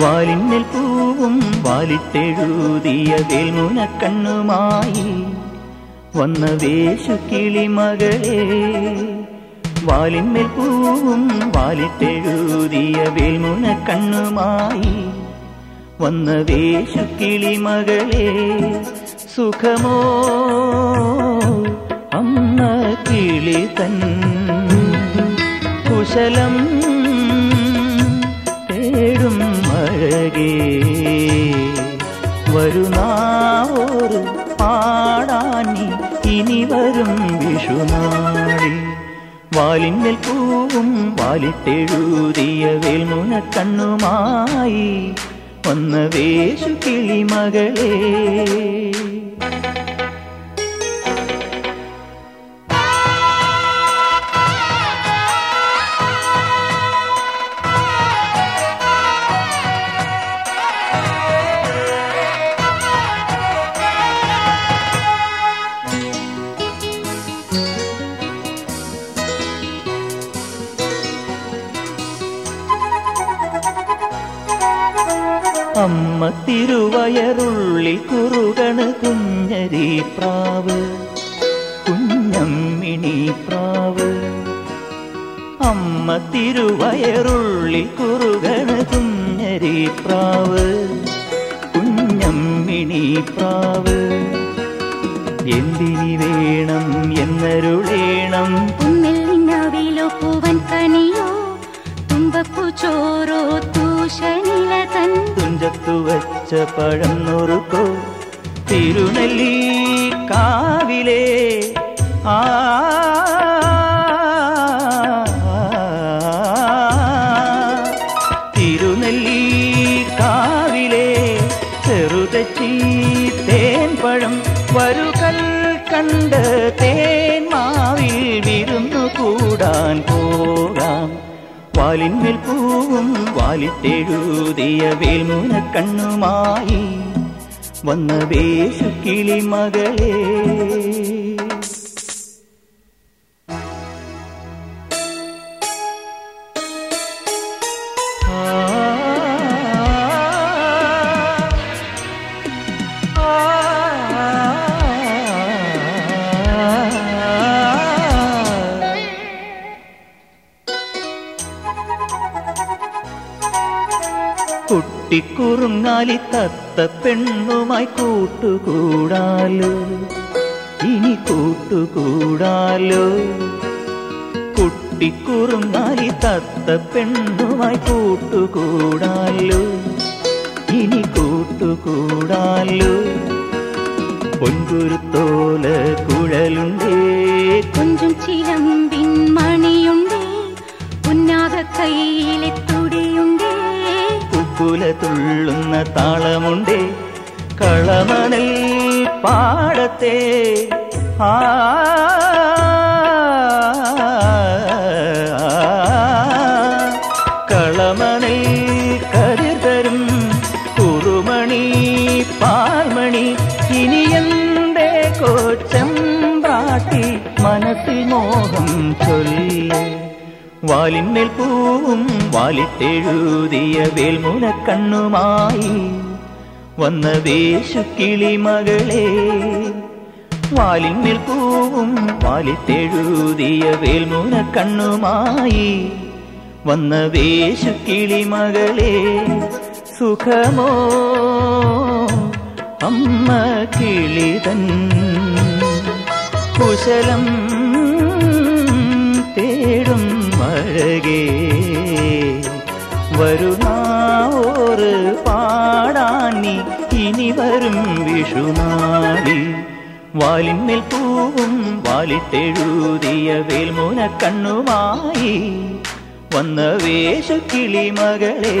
വാലിന്മേൽ പൂവും വാലിട്ടെഴുതിയ വേൽമുനക്കണ്ണുമായി വന്ന വേശു കിളിമകളെ വാലിന്മേൽ പൂവും വാലിട്ടെഴുതിയ വേൽമുനക്കണ്ണുമായി വന്ന വേശു കിളിമകളെ സുഖമോ? അമ്മ കിളി തൻ കുശലം വരുന്നാവോറ് പാടാനി ഇനി വരും വിഷുനാടി വാലിന്മേൽ പൂവും വാലിട്ടെഴുതിയ വേൽമുന കണ്ണുമായി വന്ന വേശു കിളിമകളേ. അമ്മ തിരുവയറുള്ളിൽ കുറുകണ് കുഞ്ഞരി പ്രാവ്. കുഞ്ഞമ്മിണി പ്രാവ്. അമ്മ തിരുവയറുള്ളിൽ കുറുകണ് കുഞ്ഞരി പ്രാവ്. കുഞ്ഞമ്മിണി പ്രാവ്. എന്തിനി വേണം എന്നരുളേണം. ഉമ്മിൽ നിന്നവിലോ പൂവൻ കനിയോ? തുമ്പപ്പൂ ചോറോ തൂഷനില തൻ തുഞ്ചത്തു വച്ച പഴം നുറുക്കോ. തിരുനെല്ലി കാവിലേ ആ തിരുനെല്ലി കാവിലേ ചെറുതച്ചി തേൻ പഴം വരുകൽ കണ്ട് തേൻ മാവിൽ വിരുന്നു കൂടാൻ പോകാം. വാലിന്മേൽ പൂവും വാലിട്ടെഴുതിയ വേൽമുന കണ്ണുമായി വന്ന വേശു കിളിമകളേ കുട്ടിക്കുറുങ്ങാലി തത്ത പെണ്ണുമായി കൂട്ടുകൂടാലോ. ഇനി കൂട്ടുകൂടാലോ. കുട്ടിക്കുറുങ്ങാലി തത്ത പെണ്ണുമായി കൂട്ടുകൂടാലോ. ഇനി കൂട്ടുകൂടാലോ. പൊൻകുരുത്തോല കുഴലുണ്ടേ. കൊഞ്ചും ചിലമ്പിൻ മണിയുണ്ടേ. കുക്കുല തുള്ളുന്ന താളമുണ്ടേ കളമണൽ പാടത്തെ. ആ കളമണൽ കതിർ തരും കുറുമണി പാൽമണി ഇനി എന്തേ കോച്ചം പ്രാട്ടി മനസ്സിൽ മോഹം ചൊല്ലേ. വാലിന്മേൽ പൂവും വാലിട്ടെഴുതിയ വേൽമുന കണ്ണുമായി വന്ന വേശു കിളിമകളെ വാലിന്മേൽ പൂവും വാലിട്ടെഴുതിയ വേൽമുന കണ്ണുമായി വന്ന വേശു കിളിമകളെ സുഖമോ? അമ്മ കിളിതൻ കുശലം തേടും അഴകേ വരുന്നാവോറ് പാടാനി ഇനി വരും വിഷുനാളി. വാലിന്മേൽ പൂവും വാലിട്ടെഴുതിയ വേൽമുന കണ്ണുമായി വന്ന വേശു കിളിമകളേ